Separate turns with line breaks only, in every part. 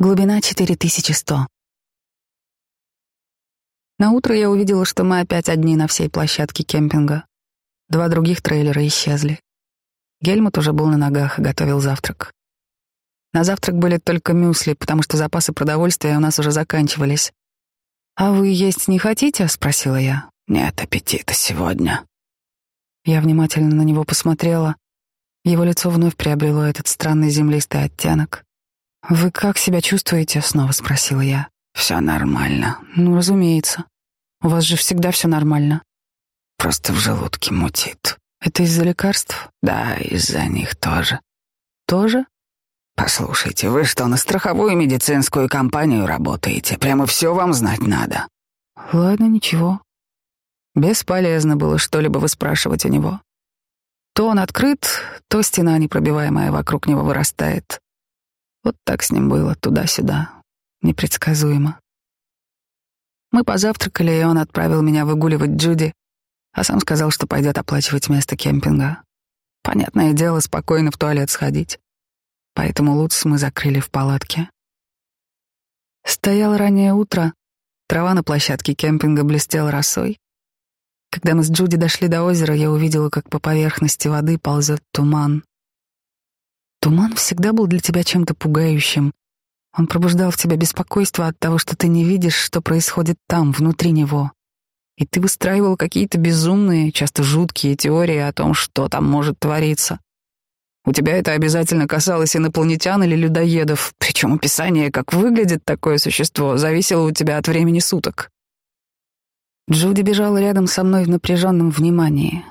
Глубина 4100. На утро я увидела, что мы опять одни на всей площадке кемпинга. Два других трейлера исчезли. Гельмут уже был на ногах и готовил завтрак. На завтрак были только мюсли, потому что запасы продовольствия у нас уже заканчивались. «А вы есть не хотите?» — спросила я.
«Нет аппетита сегодня».
Я внимательно на него посмотрела. Его лицо вновь приобрело этот странный землистый оттенок. «Вы как себя чувствуете?» — снова спросила я.
«Все нормально».
«Ну, разумеется. У вас же всегда все нормально».
«Просто в желудке мутит».
«Это из-за лекарств?»
«Да, из-за них тоже».
«Тоже?»
«Послушайте, вы что, на страховую медицинскую компанию работаете? Прямо все вам знать надо».
«Ладно, ничего». Бесполезно было что-либо выспрашивать у него. То он открыт, то стена непробиваемая вокруг него вырастает. Вот так с ним было, туда-сюда, непредсказуемо. Мы позавтракали, и он отправил меня выгуливать Джуди, а сам сказал, что пойдет оплачивать место кемпинга. Понятное дело, спокойно в туалет сходить. Поэтому Луц мы закрыли в палатке. Стояло раннее утро, трава на площадке кемпинга блестела росой, когда мы с Джуди дошли до озера, я увидела, как по поверхности воды ползет туман. Туман всегда был для тебя чем-то пугающим. Он пробуждал в тебе беспокойство от того, что ты не видишь, что происходит там, внутри него. И ты выстраивал какие-то безумные, часто жуткие теории о том, что там может твориться. У тебя это обязательно касалось инопланетян или людоедов, причем описание, как выглядит такое существо, зависело у тебя от времени суток. Джуди бежала рядом со мной в напряженном внимании.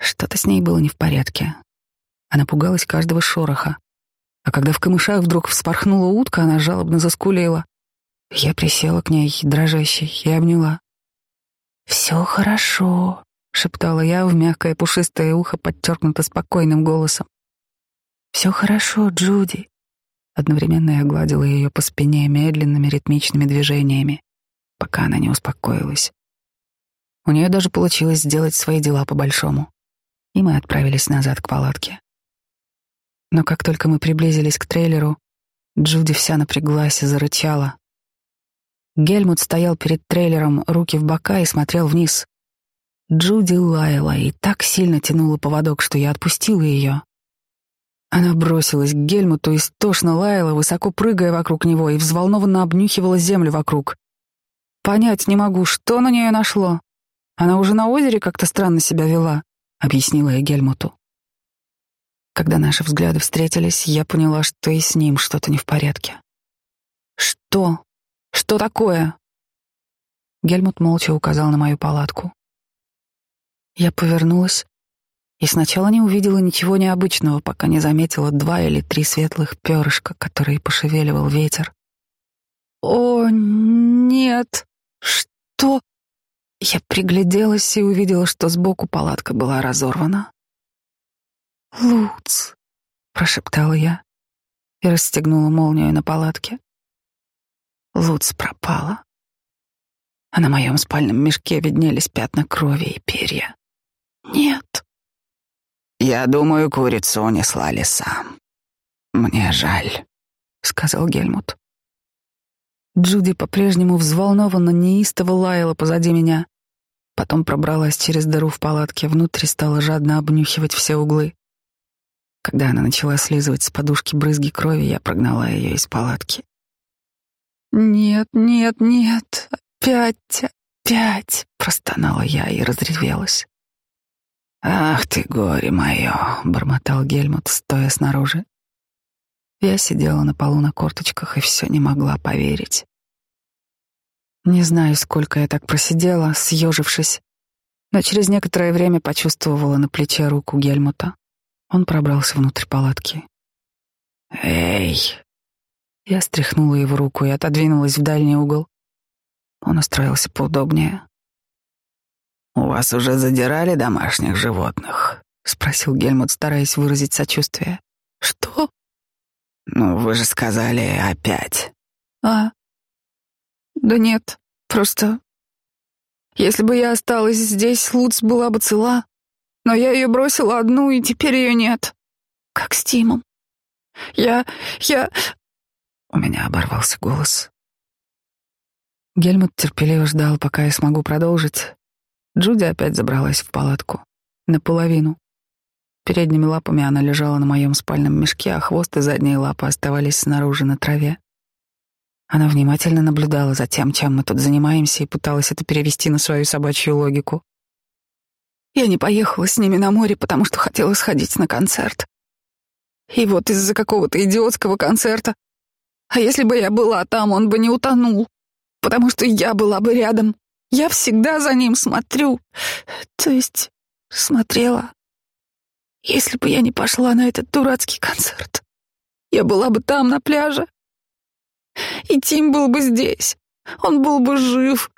Что-то с ней было не в порядке. Она пугалась каждого шороха. А когда в камышах вдруг вспорхнула утка, она жалобно заскулила. Я присела к ней, дрожащей, и обняла. «Все хорошо», — шептала я в мягкое пушистое ухо, подчеркнуто спокойным голосом. «Все хорошо, Джуди». Одновременно я гладила ее по спине медленными ритмичными движениями, пока она не успокоилась. У нее даже получилось сделать свои дела по-большому. И мы отправились назад к палатке. Но как только мы приблизились к трейлеру, Джуди вся напряглась и зарычала. Гельмут стоял перед трейлером, руки в бока, и смотрел вниз. Джуди лаяла и так сильно тянула поводок, что я отпустила ее. Она бросилась к Гельмуту, истошно лаяла, высоко прыгая вокруг него, и взволнованно обнюхивала землю вокруг. Понять не могу, что на нее нашло. Она уже на озере как-то странно себя вела, объяснила я Гельмуту. Когда наши взгляды встретились, я поняла, что и с ним что-то не в порядке. Что? Что такое? Гельмут молча указал на мою палатку. Я повернулась и сначала не увидела ничего необычного, пока не заметила два или три светлых перышка, которые пошевеливал ветер. О, нет! Что? Я пригляделась и увидела, что сбоку палатка была разорвана. «Луц!» — прошептала я и расстегнула молнию на палатке. Луц пропала. А на моем спальном мешке виднелись пятна крови и перья. «Нет!»
«Я думаю, курицу унесла лиса. Мне жаль», — сказал Гельмут.
Джуди по-прежнему взволнованно неистово лаяла позади меня. Потом пробралась через дыру в палатке, внутрь стала жадно обнюхивать все углы. Когда она начала слизывать с подушки брызги крови, я прогнала ее из палатки. «Нет, нет, нет, опять, опять!» — простонала я и разревелась.
«Ах ты, горе мое!» — бормотал Гельмут, стоя снаружи.
Я сидела на полу на корточках и все не могла поверить. Не знаю, сколько я так просидела, съежившись, но через некоторое время почувствовала на плече руку Гельмута. Он пробрался внутрь палатки.
«Эй!»
Я стряхнула его руку и отодвинулась в дальний угол. Он устроился поудобнее.
«У вас уже задирали домашних животных?» — спросил Гельмут, стараясь выразить сочувствие.
«Что?»
Ну, вы же сказали опять.
А? Да нет, просто... Если бы я осталась здесь, Луц была бы цела. Но я ее бросила одну, и теперь ее нет. Как с Тимом. Я... я...
У меня оборвался голос.
Гельмут терпеливо ждал, пока я смогу продолжить. Джуди опять забралась в палатку. Наполовину. Передними лапами она лежала на моем спальном мешке, а хвост и задние лапы оставались снаружи на траве. Она внимательно наблюдала за тем, чем мы тут занимаемся, и пыталась это перевести на свою собачью логику. Я не поехала с ними на море, потому что хотела сходить на концерт. И вот из-за какого-то идиотского концерта. А если бы я была там, он бы не утонул, потому что я была бы рядом. Я всегда за ним смотрю. То есть смотрела. Если бы я не пошла на этот дурацкий концерт, я была бы там, на пляже, и Тим был бы здесь. Он был бы жив.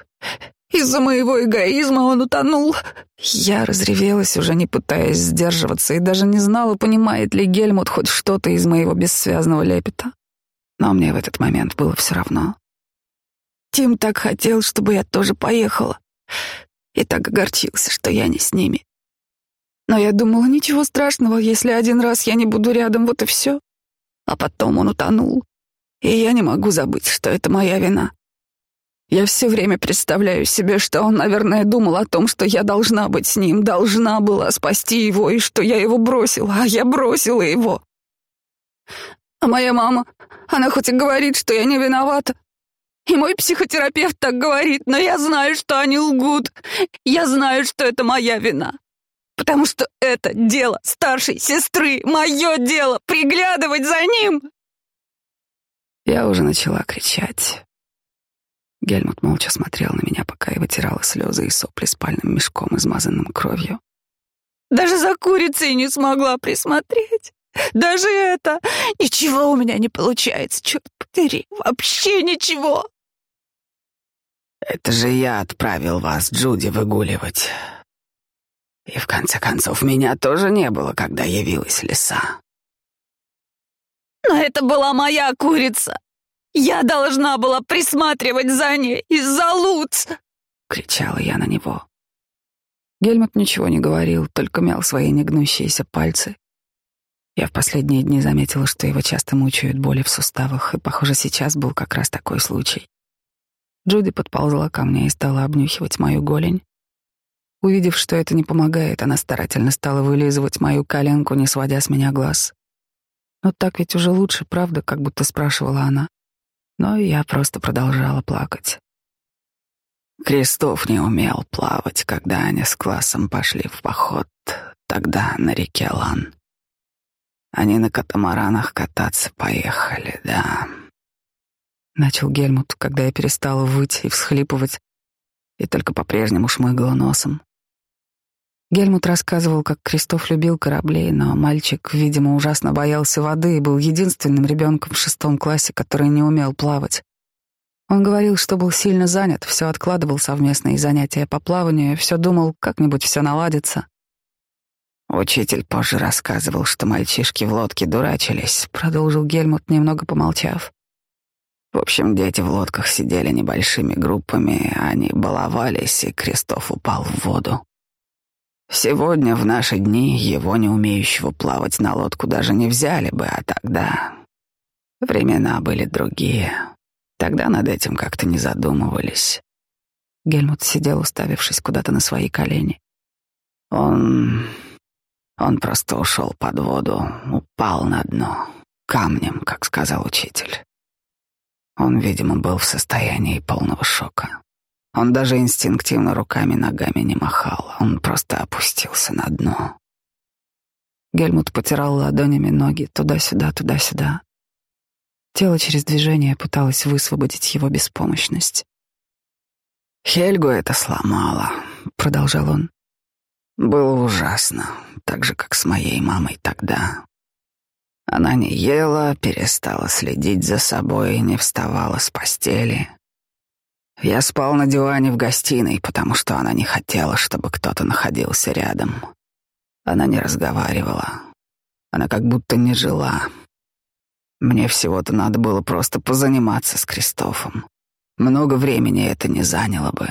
Из-за моего эгоизма он утонул. Я разревелась, уже не пытаясь сдерживаться, и даже не знала, понимает ли Гельмут хоть что-то из моего бессвязного лепета. Но мне в этот момент было все равно. Тим так хотел, чтобы я тоже поехала. И так огорчился, что я не с ними. Но я думала, ничего страшного, если один раз я не буду рядом, вот и все. А потом он утонул. И я не могу забыть, что это моя вина. Я все время представляю себе, что он, наверное, думал о том, что я должна быть с ним, должна была спасти его, и что я его бросила, а я бросила его. А моя мама, она хоть и говорит, что я не виновата, и мой психотерапевт так говорит, но я знаю, что они лгут. Я знаю, что это моя вина. Потому что это дело старшей сестры, мое дело приглядывать за ним. Я уже начала кричать. Гельмут молча смотрел на меня, пока я вытирала слезы и сопли спальным мешком, измазанным кровью. Даже за курицей не смогла присмотреть. Даже это... Ничего у меня не получается, черт подери. Вообще ничего.
Это же я отправил вас, Джуди, выгуливать. И в конце концов, меня тоже не было, когда явилась лиса.
Но это была моя курица. Я должна была присматривать за ней из-за Луц!» — кричала я на него. Гельмут ничего не говорил, только мял свои негнущиеся пальцы. Я в последние дни заметила, что его часто мучают боли в суставах, и, похоже, сейчас был как раз такой случай. Джуди подползла ко мне и стала обнюхивать мою голень. Увидев, что это не помогает, она старательно стала вылизывать мою коленку, не сводя с меня глаз. Но так ведь уже лучше, правда, как будто спрашивала она. Но я просто продолжала плакать.
Крестов не умел плавать, когда они с классом пошли в поход, тогда на реке Лан. Они на катамаранах кататься поехали, да.
Начал Гельмут, когда я перестала выть и всхлипывать, и только по-прежнему шмыгала носом. Гельмут рассказывал, как Кристоф любил корабли, но мальчик, видимо, ужасно боялся воды и был единственным ребенком в шестом классе, который не умел плавать. Он говорил, что был сильно занят, все откладывал совместные занятия по плаванию, все думал, как-нибудь все наладится.
Учитель позже рассказывал, что мальчишки в лодке дурачились, продолжил Гельмут, немного помолчав. В общем, дети в лодках сидели небольшими группами, они баловались, и Кристоф упал в воду. Сегодня, в наши дни, его, не умеющего плавать на лодку, даже не взяли бы, а тогда... Времена были другие. Тогда над этим как-то не задумывались.
Гельмут сидел, уставившись куда-то на свои колени.
Он... он просто ушел под воду, упал на дно, камнем, как сказал учитель. Он, видимо, был в состоянии полного шока. Он даже инстинктивно руками ногами не махал, он просто опустился на дно.
Гельмут потирал ладонями ноги туда-сюда, туда-сюда. Тело через движение пыталось высвободить его беспомощность.
«Хельгу это сломало», — продолжал он. «Было ужасно, так же, как с моей мамой тогда. Она не ела, перестала следить за собой, не вставала с постели. Я спал на диване в гостиной, потому что она не хотела, чтобы кто-то находился рядом. Она не разговаривала. Она как будто не жила. Мне всего-то надо было просто позаниматься с Кристофом. Много времени это не заняло бы.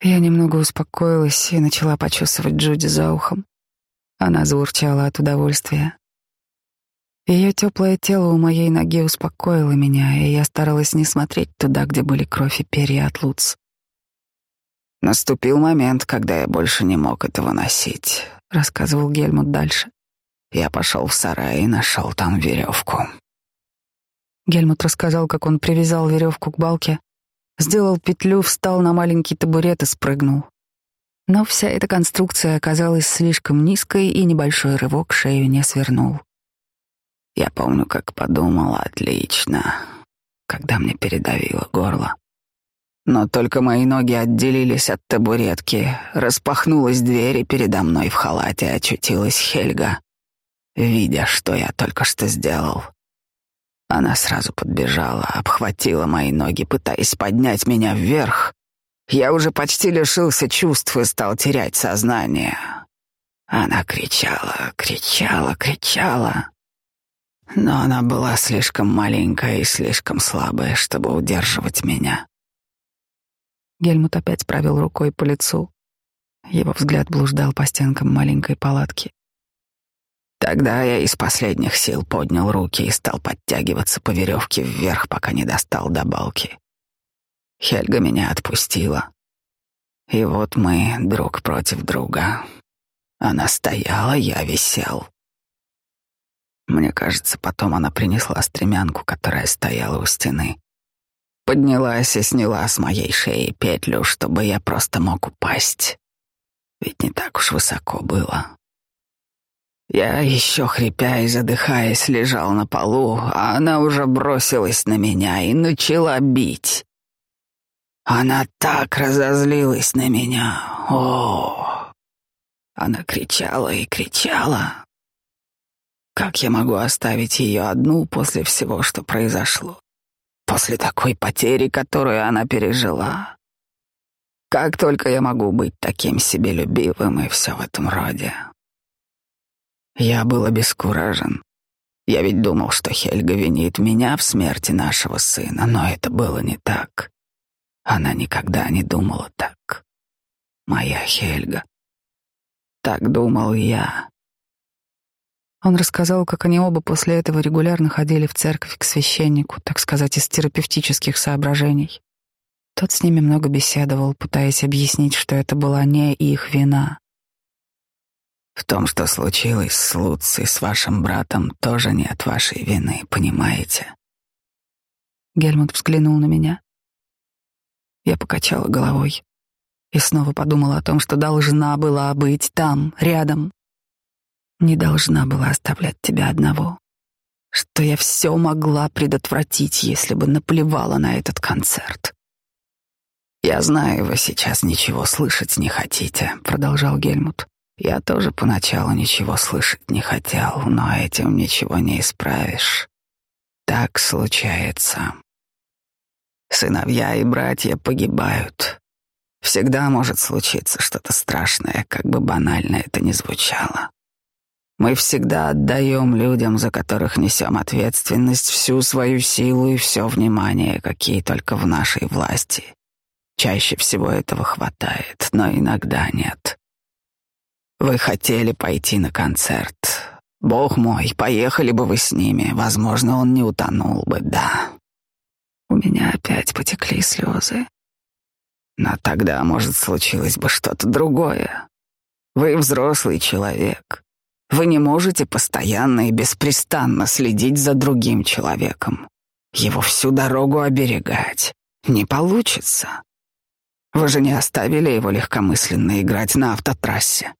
Я немного успокоилась и начала почесывать Джуди за ухом. Она заурчала от удовольствия. Ее теплое тело у моей ноги успокоило меня, и я старалась не смотреть туда, где были кровь и перья от Луц.
Наступил момент, когда я больше не мог этого носить, рассказывал Гельмут дальше. Я пошел в сарай и нашел там веревку.
Гельмут рассказал, как он привязал веревку к балке, сделал петлю, встал на маленький табурет и спрыгнул. Но вся эта конструкция оказалась слишком низкой, и небольшой рывок шею не свернул.
Я помню, как подумала отлично, когда мне передавило горло. Но только мои ноги отделились от табуретки, распахнулась дверь, и передо мной в халате очутилась Хельга, видя, что я только что сделал. Она сразу подбежала, обхватила мои ноги, пытаясь поднять меня вверх. Я уже почти лишился чувств и стал терять сознание. Она кричала, кричала, кричала. Но она была слишком маленькая и слишком слабая, чтобы удерживать меня.
Гельмут опять провел рукой по лицу. Его взгляд блуждал по стенкам маленькой палатки.
Тогда я из последних сил поднял руки и стал подтягиваться по веревке вверх, пока не достал до балки. Хельга меня отпустила. И вот мы друг против друга. Она стояла, я висел. Мне кажется, потом она принесла стремянку, которая стояла у стены. Поднялась и сняла с моей шеи петлю, чтобы я просто мог упасть. Ведь не так уж высоко было. Я еще хрипя и задыхаясь лежал на полу, а она уже бросилась на меня и начала бить. Она так разозлилась на меня. О! Она кричала и кричала, как я могу оставить ее одну после всего, что произошло? После такой потери, которую она пережила? Как только я могу быть таким себелюбивым и все в этом роде? Я был обескуражен. Я ведь думал, что Хельга винит меня в смерти нашего сына, но это было не так. Она никогда не думала так. Моя Хельга. Так думал я.
Он рассказал, как они оба после этого регулярно ходили в церковь к священнику, так сказать, из терапевтических соображений. Тот с ними много беседовал, пытаясь объяснить, что это была не их вина.
В том, что случилось с Луцей, с вашим братом, тоже нет вашей вины, понимаете?
Гельмут взглянул на меня. Я покачала головой и снова подумала о том, что должна была быть там, рядом, не должна была оставлять тебя одного, что я все могла предотвратить, если бы наплевала на этот концерт.
«Я знаю, вы сейчас ничего слышать не хотите», — продолжал Гельмут. «Я тоже поначалу ничего слышать не хотел, но этим ничего не исправишь. Так случается. Сыновья и братья погибают. Всегда может случиться что-то страшное, как бы банально это ни звучало. Мы всегда отдаем людям, за которых несем ответственность, всю свою силу и все внимание, какие только в нашей власти. Чаще всего этого хватает, но иногда нет. Вы хотели пойти на концерт. Бог мой, поехали бы вы с ними. Возможно, он не утонул бы, да. У меня опять потекли слезы. Но тогда, может, случилось бы что-то другое. Вы взрослый человек. Вы не можете постоянно и беспрестанно следить за другим человеком. Его всю дорогу оберегать. Не получится. Вы же не оставили его легкомысленно играть на автотрассе.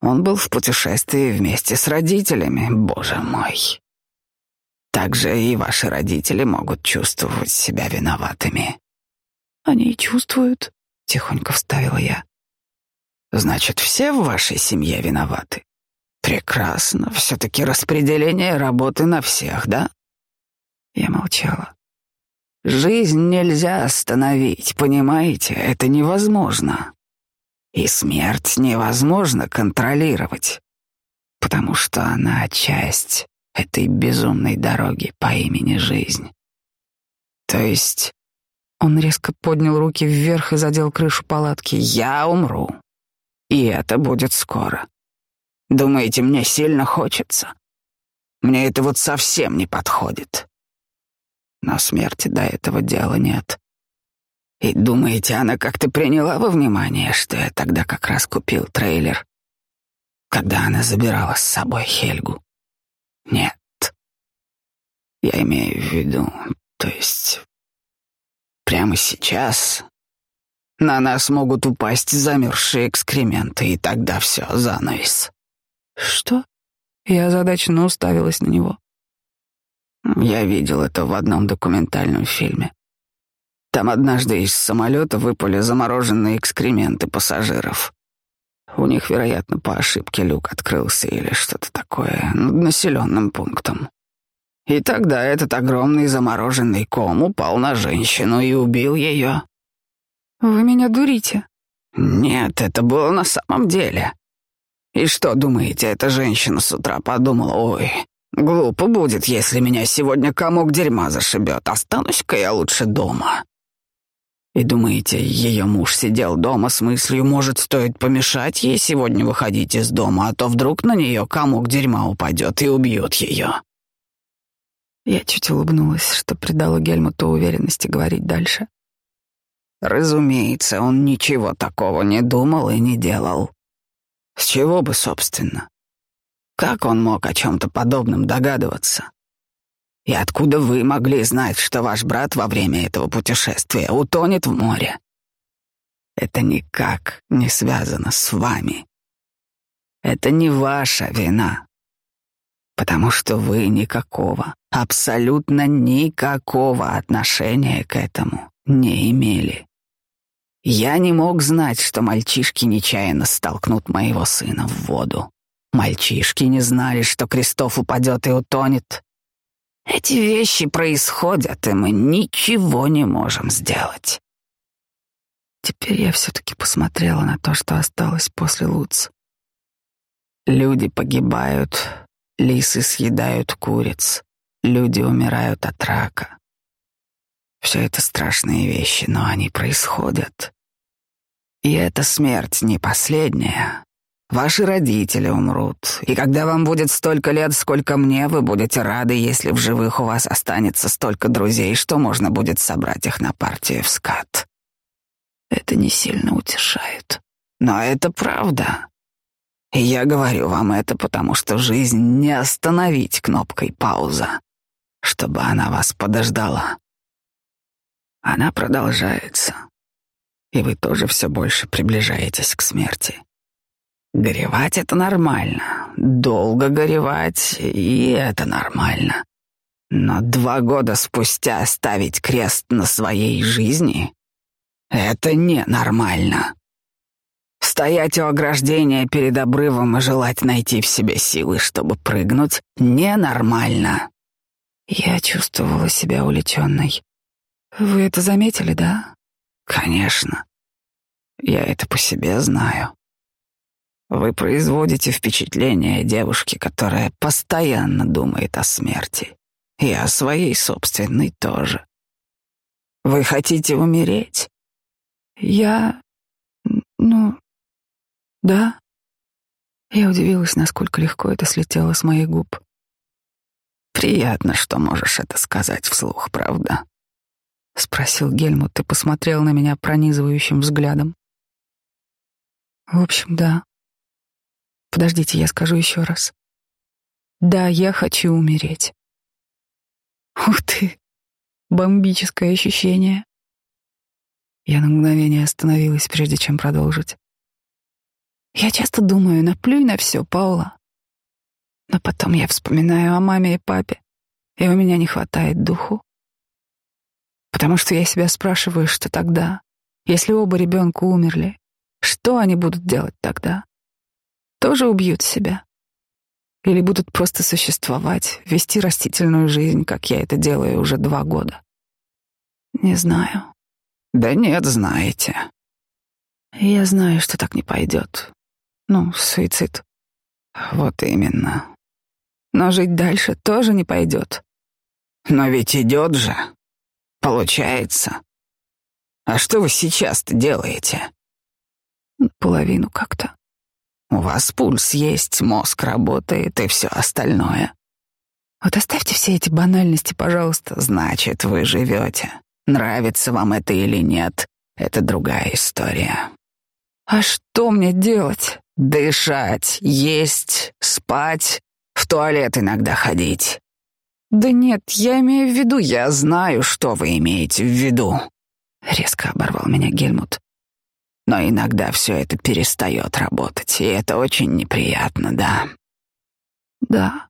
Он был в путешествии вместе с родителями, боже мой. Также и ваши родители могут чувствовать себя виноватыми.
Они и чувствуют, тихонько вставила я.
Значит, все в вашей семье виноваты. Прекрасно. Все-таки распределение работы на всех, да? Я молчала. Жизнь нельзя остановить, понимаете? Это невозможно. И смерть невозможно контролировать, потому что она часть этой безумной дороги по имени жизнь. То есть
он резко поднял руки вверх и задел крышу палатки.
Я умру. И это будет скоро. Думаете, мне сильно хочется? Мне это вот совсем не подходит. Но смерти до этого дела нет. И думаете, она как-то приняла во внимание, что я тогда как раз купил трейлер, когда она забирала с собой Хельгу? Нет. Я имею в виду, то есть прямо сейчас на нас могут упасть замерзшие экскременты, и тогда все, занавес.
Что? Я озадаченно уставилась на него.
Я видел это в одном документальном фильме. Там однажды из самолета выпали замороженные экскременты пассажиров. У них, вероятно, по ошибке люк открылся или что-то такое над населенным пунктом. И тогда этот огромный замороженный ком упал на женщину и убил ее.
Вы меня дурите.
Нет, это было на самом деле. И что, думаете, эта женщина с утра подумала, ой, глупо будет, если меня сегодня комок дерьма зашибет, останусь-ка я лучше дома. И думаете, ее муж сидел дома с мыслью, может, стоит помешать ей сегодня выходить из дома, а то вдруг на нее комок дерьма упадет и убьет ее.
Я чуть улыбнулась, что придало Гельмуту уверенности говорить дальше.
Разумеется, он ничего такого не думал и не делал. С чего бы, собственно? Как он мог о чем-то подобном догадываться? И откуда вы могли знать, что ваш брат во время этого путешествия утонет в море? Это никак не связано с вами. Это не ваша вина, потому что вы никакого, абсолютно никакого отношения к этому не имели. Я не мог знать, что мальчишки нечаянно столкнут моего сына в воду. Мальчишки не знали, что Крестов упадет и утонет. Эти вещи происходят, и мы ничего не можем сделать.
Теперь я все-таки посмотрела на то, что осталось после Луц.
Люди погибают, лисы съедают куриц, люди умирают от рака. Все это страшные вещи, но они происходят. И эта смерть не последняя. Ваши родители умрут, и когда вам будет столько лет, сколько мне, вы будете рады, если в живых у вас останется столько друзей, что можно будет собрать их на партию в скат. Это не сильно утешает. Но это правда. И я говорю вам это, потому что жизнь не остановить кнопкой пауза, чтобы она вас подождала. Она продолжается, и вы тоже все больше приближаетесь к смерти. Горевать — это нормально, долго горевать — и это нормально. Но два года спустя ставить крест на своей жизни — это ненормально. Стоять у ограждения перед обрывом и желать найти в себе силы, чтобы прыгнуть, ненормально.
Я чувствовала себя увлеченной. Вы это заметили, да?
Конечно. Я это по себе знаю. Вы производите впечатление девушки, которая постоянно думает о смерти. И о своей собственной тоже. Вы хотите умереть?
Я... Ну... Да. Я удивилась, насколько легко это слетело с моих губ.
Приятно, что можешь это сказать вслух, правда?
— спросил Гельмут и посмотрел на меня пронизывающим взглядом. «В общем, да. Подождите, я скажу еще раз. Да, я хочу умереть. Ух ты, бомбическое ощущение. Я на мгновение остановилась, прежде чем продолжить. Я часто думаю, наплюй на все, Паула. Но потом я вспоминаю о маме и папе, и у меня не хватает духу потому что я себя спрашиваю, что тогда, если оба ребенка умерли, что они будут делать тогда? Тоже убьют себя? Или будут просто существовать, вести растительную жизнь, как я это делаю уже два года? Не знаю.
Да нет, знаете.
Я знаю, что так не пойдет. Ну, суицид.
Вот именно.
Но жить дальше тоже не пойдет.
Но ведь идет же. Получается. А что вы сейчас-то делаете?
Половину как-то.
У вас пульс есть, мозг работает и все остальное.
Вот оставьте все эти банальности, пожалуйста.
Значит, вы живете. Нравится вам это или нет, это другая история.
А что мне делать?
Дышать, есть, спать, в туалет иногда ходить.
Да нет, я имею в виду,
я знаю, что вы имеете в виду. Резко оборвал меня Гельмут. Но иногда все это перестает работать, и это очень неприятно, да.
Да.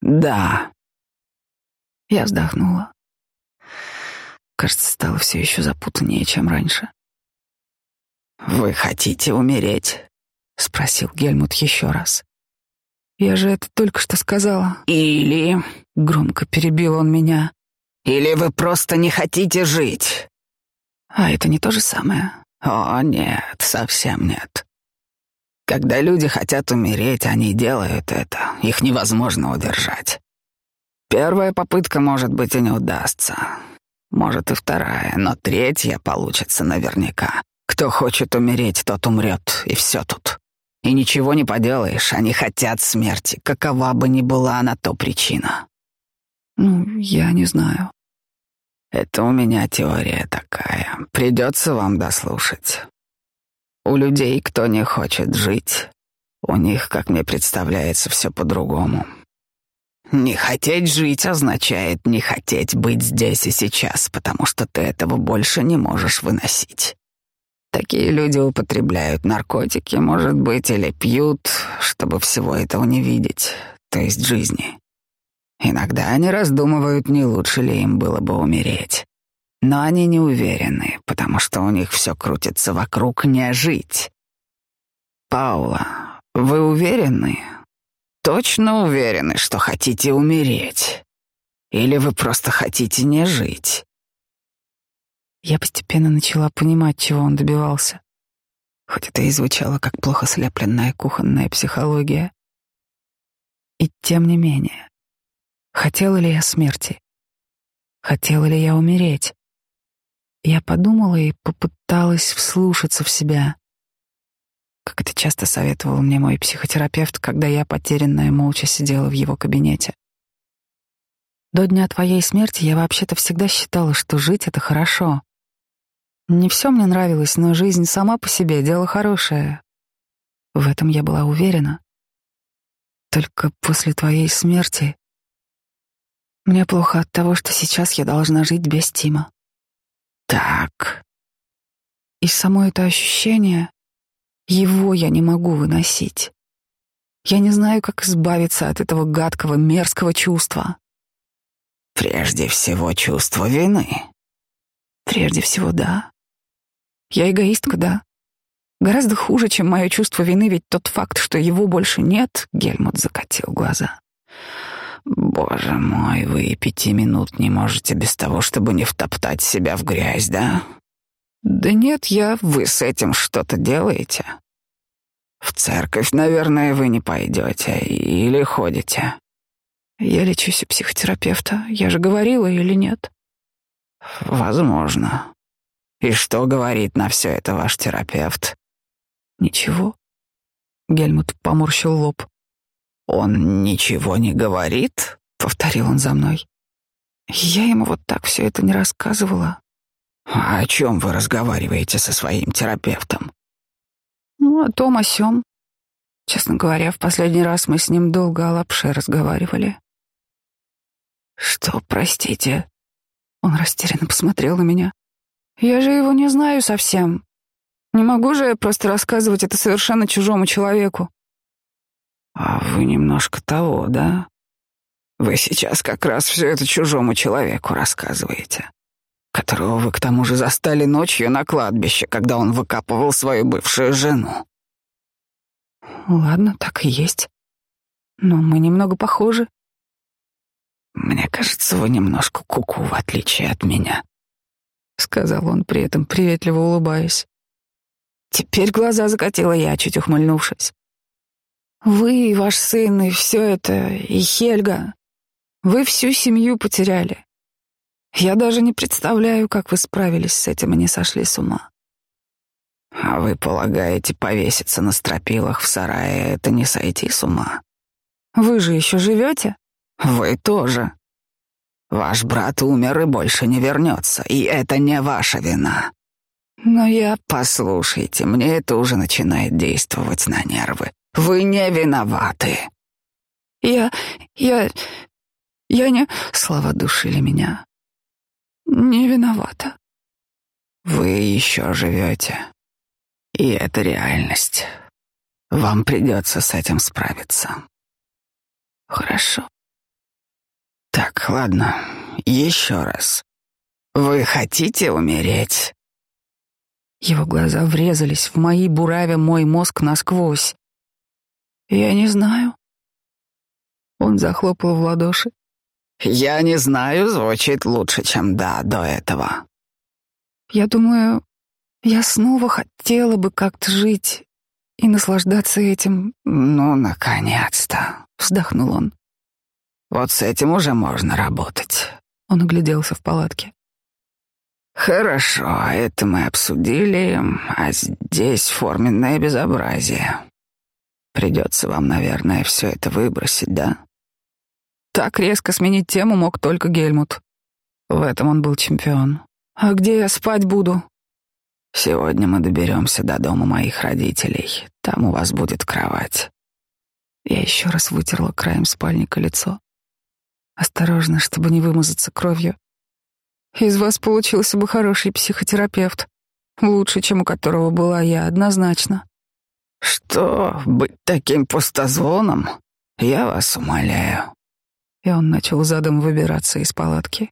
Да.
Я вздохнула. Кажется, стало все еще запутаннее, чем раньше.
«Вы хотите умереть?» — спросил Гельмут еще раз.
«Я же это только что сказала».
«Или...»
— громко перебил он меня.
«Или вы просто не хотите жить?»
«А это не то же самое?»
«О, нет, совсем нет. Когда люди хотят умереть, они делают это. Их невозможно удержать. Первая попытка, может быть, и не удастся. Может, и вторая, но третья получится наверняка. Кто хочет умереть, тот умрет, и все тут. И ничего не поделаешь, они хотят смерти, какова бы ни была на то причина.
Ну, я не знаю.
Это у меня теория такая. Придется вам дослушать. У людей, кто не хочет жить, у них, как мне представляется, все по-другому. Не хотеть жить означает не хотеть быть здесь и сейчас, потому что ты этого больше не можешь выносить. Такие люди употребляют наркотики, может быть, или пьют, чтобы всего этого не видеть, то есть жизни. Иногда они раздумывают, не лучше ли им было бы умереть. Но они не уверены, потому что у них все крутится вокруг не жить. Паула, вы уверены, точно уверены, что хотите умереть? Или вы просто хотите не жить?
Я постепенно начала понимать, чего он добивался. Хоть это и звучало как плохо слепленная кухонная психология. И тем не менее, хотела ли я смерти? Хотела ли я умереть? Я подумала и попыталась вслушаться в себя как это часто советовал мне мой психотерапевт, когда я потерянная молча сидела в его кабинете. До дня твоей смерти я вообще-то всегда считала, что жить — это хорошо. Не все мне нравилось, но жизнь сама по себе — дело хорошее. В этом я была уверена. Только после твоей смерти мне плохо от того, что сейчас я должна жить без Тима.
Так.
И само это ощущение его я не могу выносить. Я не знаю, как избавиться от этого гадкого, мерзкого чувства.
Прежде всего, чувство вины.
Прежде всего, да. Я эгоистка, да. Гораздо хуже, чем мое чувство вины, ведь тот факт, что его больше нет, Гельмут закатил глаза.
Боже мой, вы и пяти минут не можете без того, чтобы не втоптать себя в грязь, да?
Да нет, я...
Вы с этим что-то делаете? В церковь, наверное, вы не пойдете или ходите?
Я лечусь у психотерапевта. Я же говорила или нет?
Возможно. И что говорит на все это ваш терапевт?
Ничего. Гельмут поморщил лоб.
Он ничего не говорит? Повторил он за мной.
Я ему вот так все это не рассказывала.
А о чем вы разговариваете со своим терапевтом?
Ну, о том, о сём. Честно говоря, в последний раз мы с ним долго о лапше разговаривали.
Что, простите?
Он растерянно посмотрел на меня. Я же его не знаю совсем. Не могу же я просто рассказывать это совершенно чужому человеку.
А вы немножко того, да? Вы сейчас как раз все это чужому человеку рассказываете которого вы к тому же застали ночью на кладбище, когда он выкапывал свою бывшую жену.
Ладно, так и есть. Но мы немного похожи.
Мне кажется, вы немножко куку, -ку, в отличие от меня,
сказал он при этом приветливо улыбаясь. Теперь глаза закатила я, чуть ухмыльнувшись. Вы и ваш сын, и все это, и Хельга. Вы всю семью потеряли. Я даже не представляю, как вы справились с этим и не сошли с ума.
А вы полагаете, повеситься на стропилах в сарае — это не сойти с ума?
Вы же еще живете?
Вы тоже. Ваш брат умер и больше не вернется, и это не ваша вина. Но я, послушайте, мне это уже начинает действовать на нервы. Вы не виноваты.
Я... я... я не... Слова душили меня. Не виновата.
Вы еще живете. И это реальность. Вам придется с этим справиться.
Хорошо.
Так, ладно, еще раз. Вы хотите умереть?
Его глаза врезались в мои, буравя мой мозг насквозь. Я не знаю. Он захлопал в ладоши.
Я не знаю, звучит лучше, чем да до этого.
Я думаю, я снова хотела бы как-то жить и наслаждаться этим.
Ну, наконец-то, вздохнул он. Вот с этим уже можно работать.
Он огляделся в палатке.
Хорошо, это мы обсудили, а здесь форменное безобразие. Придется вам, наверное, все это выбросить, да?
Так резко сменить тему мог только Гельмут. В этом он был чемпион. А где я спать буду?
Сегодня мы доберемся до дома моих родителей. Там у вас будет кровать.
Я еще раз вытерла краем спальника лицо. Осторожно, чтобы не вымазаться кровью. Из вас получился бы хороший психотерапевт. Лучше, чем у которого была я, однозначно.
Что, быть таким пустозвоном? Я вас умоляю.
И он начал задом выбираться из палатки.